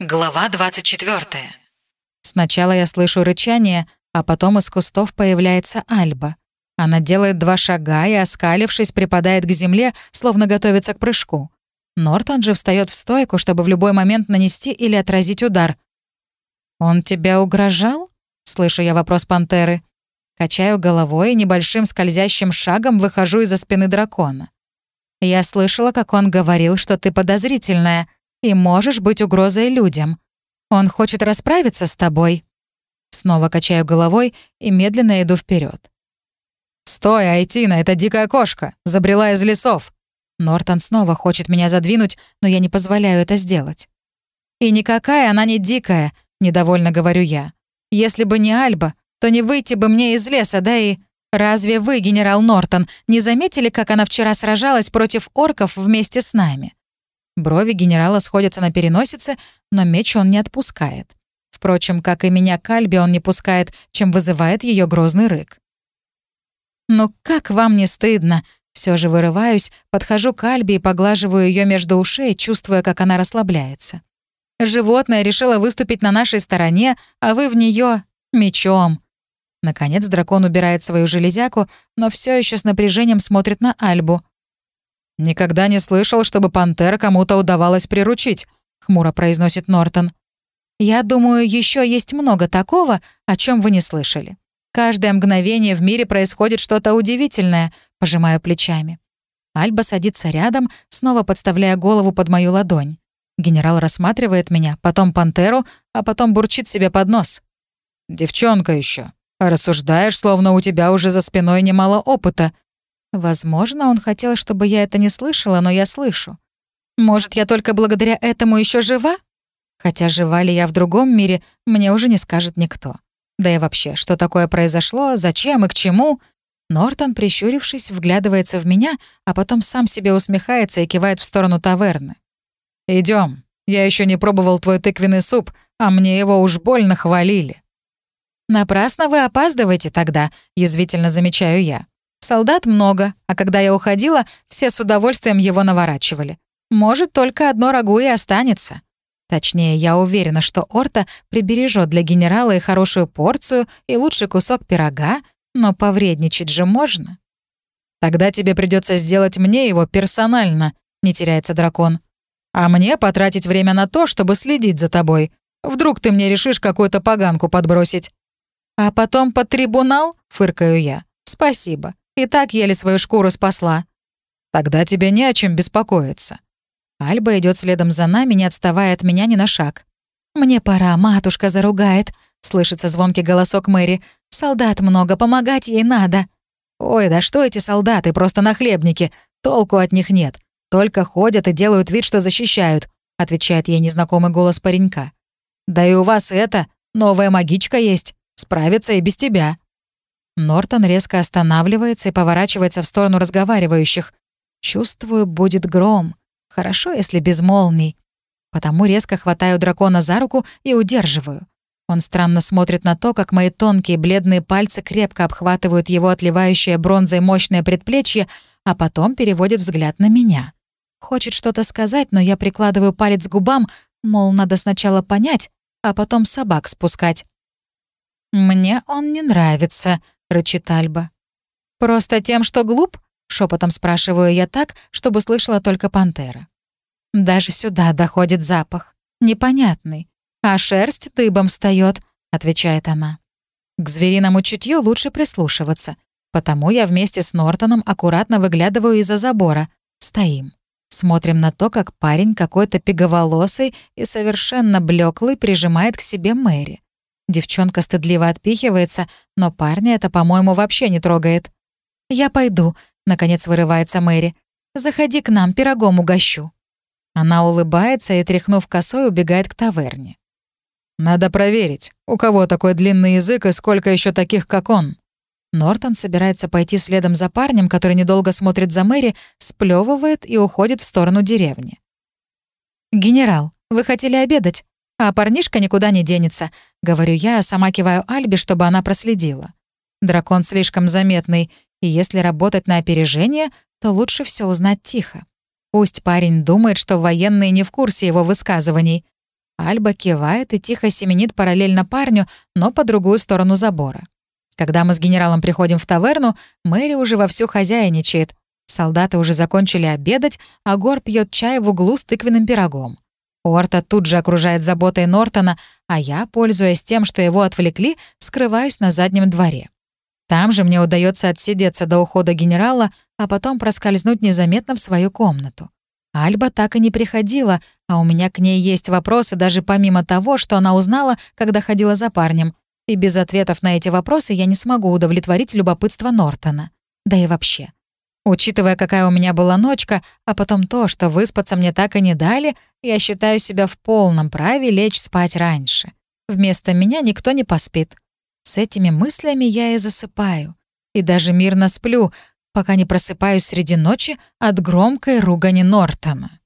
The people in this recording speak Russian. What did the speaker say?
Глава 24. Сначала я слышу рычание, а потом из кустов появляется Альба. Она делает два шага и, оскалившись, припадает к земле, словно готовится к прыжку. Нортон же встает в стойку, чтобы в любой момент нанести или отразить удар. «Он тебя угрожал?» — слышу я вопрос пантеры. Качаю головой и небольшим скользящим шагом выхожу из-за спины дракона. Я слышала, как он говорил, что ты подозрительная и можешь быть угрозой людям. Он хочет расправиться с тобой». Снова качаю головой и медленно иду вперед. «Стой, Айтина, это дикая кошка! Забрела из лесов!» Нортон снова хочет меня задвинуть, но я не позволяю это сделать. «И никакая она не дикая», — недовольно говорю я. «Если бы не Альба, то не выйти бы мне из леса, да и...» «Разве вы, генерал Нортон, не заметили, как она вчера сражалась против орков вместе с нами? Брови генерала сходятся на переносице, но меч он не отпускает. Впрочем, как и меня Кальби он не пускает, чем вызывает ее грозный рык. «Ну как вам не стыдно?» Все же вырываюсь, подхожу к Альби и поглаживаю ее между ушей, чувствуя, как она расслабляется. Животное решило выступить на нашей стороне, а вы в нее мечом. Наконец дракон убирает свою железяку, но все еще с напряжением смотрит на Альбу. «Никогда не слышал, чтобы пантера кому-то удавалось приручить», — хмуро произносит Нортон. «Я думаю, еще есть много такого, о чем вы не слышали. Каждое мгновение в мире происходит что-то удивительное», — пожимаю плечами. Альба садится рядом, снова подставляя голову под мою ладонь. Генерал рассматривает меня, потом пантеру, а потом бурчит себе под нос. «Девчонка еще. Рассуждаешь, словно у тебя уже за спиной немало опыта», Возможно, он хотел, чтобы я это не слышала, но я слышу. Может, я только благодаря этому еще жива? Хотя жива ли я в другом мире, мне уже не скажет никто. Да и вообще, что такое произошло, зачем и к чему? Нортон, прищурившись, вглядывается в меня, а потом сам себе усмехается и кивает в сторону таверны. Идем. Я еще не пробовал твой тыквенный суп, а мне его уж больно хвалили». «Напрасно вы опаздываете тогда», — язвительно замечаю я. Солдат много, а когда я уходила, все с удовольствием его наворачивали. Может, только одно рагу и останется. Точнее, я уверена, что Орта прибережет для генерала и хорошую порцию, и лучший кусок пирога, но повредничать же можно. Тогда тебе придется сделать мне его персонально, не теряется дракон. А мне потратить время на то, чтобы следить за тобой. Вдруг ты мне решишь какую-то поганку подбросить. А потом под трибунал, фыркаю я. Спасибо. И так еле свою шкуру спасла. Тогда тебе не о чем беспокоиться. Альба идет следом за нами, не отставая от меня ни на шаг. «Мне пора, матушка заругает», — слышится звонкий голосок Мэри. «Солдат много, помогать ей надо». «Ой, да что эти солдаты, просто нахлебники. Толку от них нет. Только ходят и делают вид, что защищают», — отвечает ей незнакомый голос паренька. «Да и у вас это, новая магичка есть. Справится и без тебя». Нортон резко останавливается и поворачивается в сторону разговаривающих. Чувствую, будет гром. Хорошо, если без молний. Потому резко хватаю дракона за руку и удерживаю. Он странно смотрит на то, как мои тонкие бледные пальцы крепко обхватывают его отливающее бронзой мощное предплечье, а потом переводит взгляд на меня. Хочет что-то сказать, но я прикладываю палец к губам, мол, надо сначала понять, а потом собак спускать. «Мне он не нравится», — рычит Альба. «Просто тем, что глуп?» — шепотом спрашиваю я так, чтобы слышала только пантера. «Даже сюда доходит запах. Непонятный. А шерсть дыбом встает, отвечает она. К звериному чутью лучше прислушиваться, потому я вместе с Нортоном аккуратно выглядываю из-за забора. Стоим. Смотрим на то, как парень какой-то пиговолосый и совершенно блеклый прижимает к себе Мэри. Девчонка стыдливо отпихивается, но парня это, по-моему, вообще не трогает. «Я пойду», — наконец вырывается Мэри. «Заходи к нам, пирогом угощу». Она улыбается и, тряхнув косой, убегает к таверне. «Надо проверить, у кого такой длинный язык и сколько еще таких, как он». Нортон собирается пойти следом за парнем, который недолго смотрит за Мэри, сплевывает и уходит в сторону деревни. «Генерал, вы хотели обедать? А парнишка никуда не денется, говорю я, сама киваю Альбе, чтобы она проследила. Дракон слишком заметный, и если работать на опережение, то лучше все узнать тихо. Пусть парень думает, что военные не в курсе его высказываний. Альба кивает и тихо семенит параллельно парню, но по другую сторону забора. Когда мы с генералом приходим в таверну, Мэри уже вовсю хозяйничает. Солдаты уже закончили обедать, а Гор пьет чай в углу с тыквенным пирогом. Орта тут же окружает заботой Нортона, а я, пользуясь тем, что его отвлекли, скрываюсь на заднем дворе. Там же мне удается отсидеться до ухода генерала, а потом проскользнуть незаметно в свою комнату. Альба так и не приходила, а у меня к ней есть вопросы даже помимо того, что она узнала, когда ходила за парнем. И без ответов на эти вопросы я не смогу удовлетворить любопытство Нортона. Да и вообще. Учитывая, какая у меня была ночка, а потом то, что выспаться мне так и не дали, я считаю себя в полном праве лечь спать раньше. Вместо меня никто не поспит. С этими мыслями я и засыпаю. И даже мирно сплю, пока не просыпаюсь среди ночи от громкой ругани Нортона.